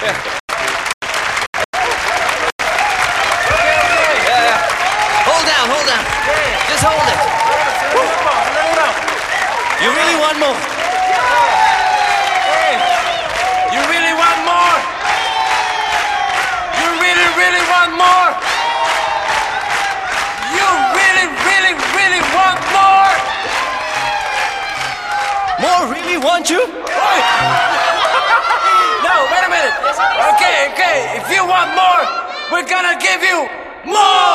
Hold down, hold down. Just hold it. You really want more? You really want more? You really, really want more? You really, really, really want more? More really want you? We're gonna give you more.